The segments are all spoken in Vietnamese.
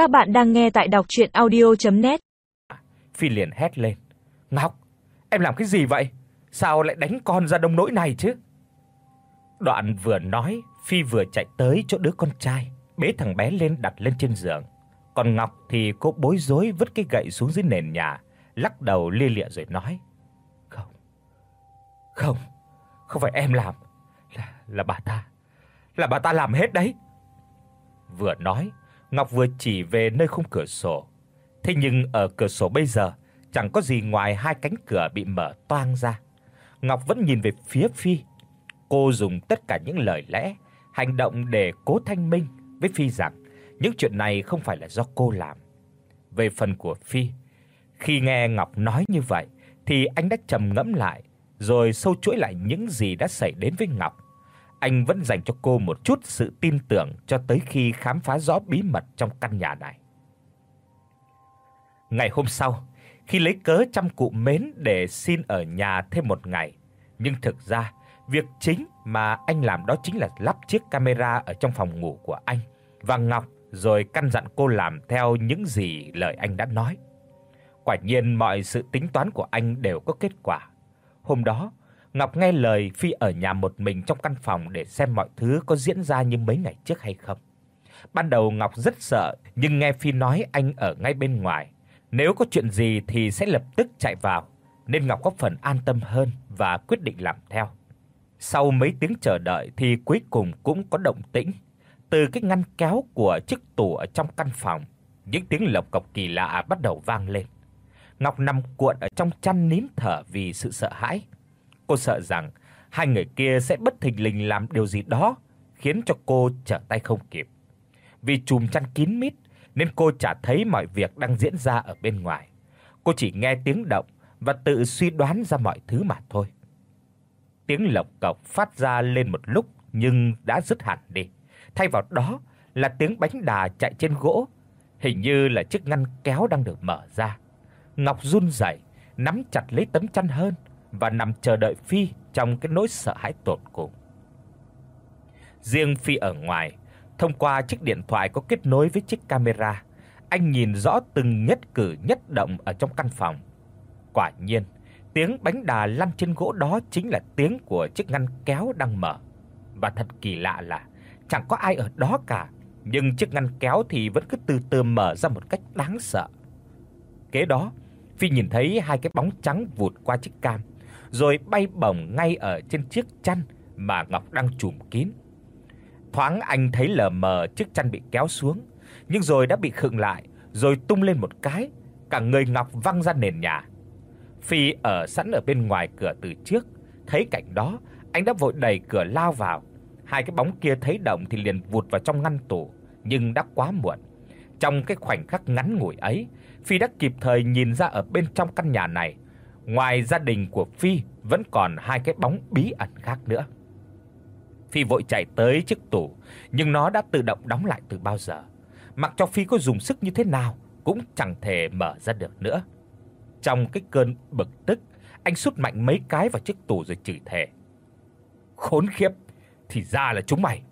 Các bạn đang nghe tại đọc audio net Phi liền hét lên: "Ngọc, em làm cái gì vậy? Sao lại đánh con ra đông nỗi này chứ?" Đoạn vừa nói, Phi vừa chạy tới chỗ đứa con trai, bế thằng bé lên đặt lên trên giường. Còn Ngọc thì cô bối rối vứt cái gậy xuống dưới nền nhà, lắc đầu lia lịa rồi nói: "Không. Không, không phải em làm, là là bà ta. Là bà ta làm hết đấy." Vừa nói, Ngọc vừa chỉ về nơi khung cửa sổ. Thế nhưng ở cửa sổ bây giờ chẳng có gì ngoài hai cánh cửa bị mở toang ra. Ngọc vẫn nhìn về phía Phi. Cô dùng tất cả những lời lẽ, hành động để cố thanh minh với Phi rằng những chuyện này không phải là do cô làm. Về phần của Phi, khi nghe Ngọc nói như vậy thì anh đã trầm ngẫm lại rồi sâu chuỗi lại những gì đã xảy đến với Ngọc. Anh vẫn dành cho cô một chút sự tin tưởng cho tới khi khám phá rõ bí mật trong căn nhà này. Ngày hôm sau, khi lấy cớ chăm cụ mến để xin ở nhà thêm một ngày, nhưng thực ra, việc chính mà anh làm đó chính là lắp chiếc camera ở trong phòng ngủ của anh và Ngọc rồi căn dặn cô làm theo những gì lời anh đã nói. Quả nhiên mọi sự tính toán của anh đều có kết quả. Hôm đó, Ngọc nghe lời Phi ở nhà một mình trong căn phòng để xem mọi thứ có diễn ra như mấy ngày trước hay không. Ban đầu Ngọc rất sợ, nhưng nghe Phi nói anh ở ngay bên ngoài, nếu có chuyện gì thì sẽ lập tức chạy vào, nên Ngọc có phần an tâm hơn và quyết định làm theo. Sau mấy tiếng chờ đợi thì cuối cùng cũng có động tĩnh. Từ cái ngăn kéo của chiếc tủ ở trong căn phòng, những tiếng lộc cộc kỳ lạ bắt đầu vang lên. Ngọc nằm cuộn ở trong chăn nín thở vì sự sợ hãi. Cô sợ rằng hai người kia sẽ bất thình lình làm điều gì đó khiến cho cô trở tay không kịp. Vì chùm chăn kín mít nên cô chả thấy mọi việc đang diễn ra ở bên ngoài. Cô chỉ nghe tiếng động và tự suy đoán ra mọi thứ mà thôi. Tiếng lộc cộc phát ra lên một lúc nhưng đã dứt hẳn đi. Thay vào đó là tiếng bánh đà chạy trên gỗ, hình như là chiếc ngăn kéo đang được mở ra. Ngọc run rẩy, nắm chặt lấy tấm chăn hơn và nằm chờ đợi Phi trong cái nỗi sợ hãi tột cùng. Riêng Phi ở ngoài, thông qua chiếc điện thoại có kết nối với chiếc camera, anh nhìn rõ từng nhất cử nhất động ở trong căn phòng. Quả nhiên, tiếng bánh đà lăn trên gỗ đó chính là tiếng của chiếc ngăn kéo đang mở. Và thật kỳ lạ là chẳng có ai ở đó cả, nhưng chiếc ngăn kéo thì vẫn cứ từ từ mở ra một cách đáng sợ. Kế đó, Phi nhìn thấy hai cái bóng trắng vụt qua chiếc cam, rồi bay bổng ngay ở trên chiếc chăn mà Ngọc đang trùm kín. Thoáng anh thấy lờ mờ chiếc chăn bị kéo xuống, nhưng rồi đã bị khựng lại, rồi tung lên một cái, cả người Ngọc văng ra nền nhà. Phi ở sẵn ở bên ngoài cửa từ trước, thấy cảnh đó, anh đã vội đẩy cửa lao vào. Hai cái bóng kia thấy động thì liền vụt vào trong ngăn tủ, nhưng đã quá muộn. Trong cái khoảnh khắc ngắn ngủi ấy, Phi đã kịp thời nhìn ra ở bên trong căn nhà này, ngoài gia đình của Phi vẫn còn hai cái bóng bí ẩn khác nữa. Phi vội chạy tới chiếc tủ, nhưng nó đã tự động đóng lại từ bao giờ. Mặc cho Phi có dùng sức như thế nào cũng chẳng thể mở ra được nữa. Trong cái cơn bực tức, anh sút mạnh mấy cái vào chiếc tủ rồi chửi thề. Khốn khiếp, thì ra là chúng mày.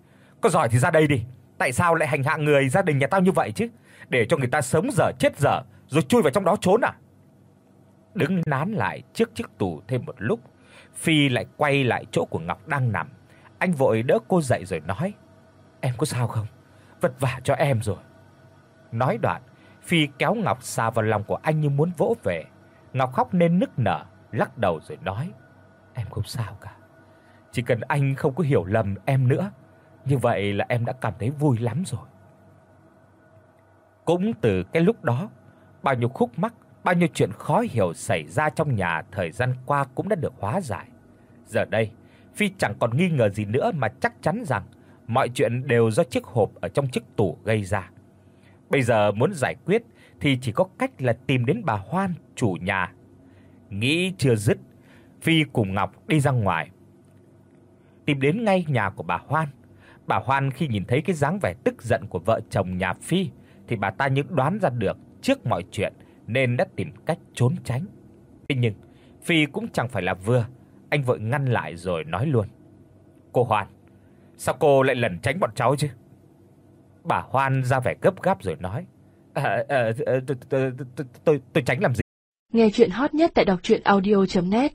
Có giỏi thì ra đây đi, tại sao lại hành hạ người gia đình nhà tao như vậy chứ? Để cho người ta sống dở chết dở rồi chui vào trong đó trốn à? Đứng nán lại trước chiếc tủ thêm một lúc, Phi lại quay lại chỗ của Ngọc đang nằm. Anh vội đỡ cô dậy rồi nói: "Em có sao không? Vất vả cho em rồi." Nói đoạn, Phi kéo Ngọc xa vào lòng của anh như muốn vỗ về. Ngọc khóc nên nức nở, lắc đầu rồi nói: "Em không sao cả. Chỉ cần anh không có hiểu lầm em nữa, như vậy là em đã cảm thấy vui lắm rồi." Cũng từ cái lúc đó, bao nhiêu khúc mắc, bao nhiêu chuyện khó hiểu xảy ra trong nhà thời gian qua cũng đã được hóa giải. Giờ đây, Phi chẳng còn nghi ngờ gì nữa mà chắc chắn rằng mọi chuyện đều do chiếc hộp ở trong chiếc tủ gây ra. Bây giờ muốn giải quyết thì chỉ có cách là tìm đến bà Hoan, chủ nhà. Nghĩ chưa dứt, Phi cùng Ngọc đi ra ngoài. Tìm đến ngay nhà của bà Hoan. Bà Hoan khi nhìn thấy cái dáng vẻ tức giận của vợ chồng nhà Phi thì bà ta như đoán ra được trước mọi chuyện nên đã tìm cách trốn tránh. Thế nhưng Phi cũng chẳng phải là vừa, anh vội ngăn lại rồi nói luôn: "Cô Hoan, sao cô lại lẩn tránh bọn cháu chứ?" Bà Hoan ra vẻ gấp gáp rồi nói: À, à tôi, tôi tôi tôi tránh làm gì? Nghe truyện hot nhất tại doctruyenaudio.net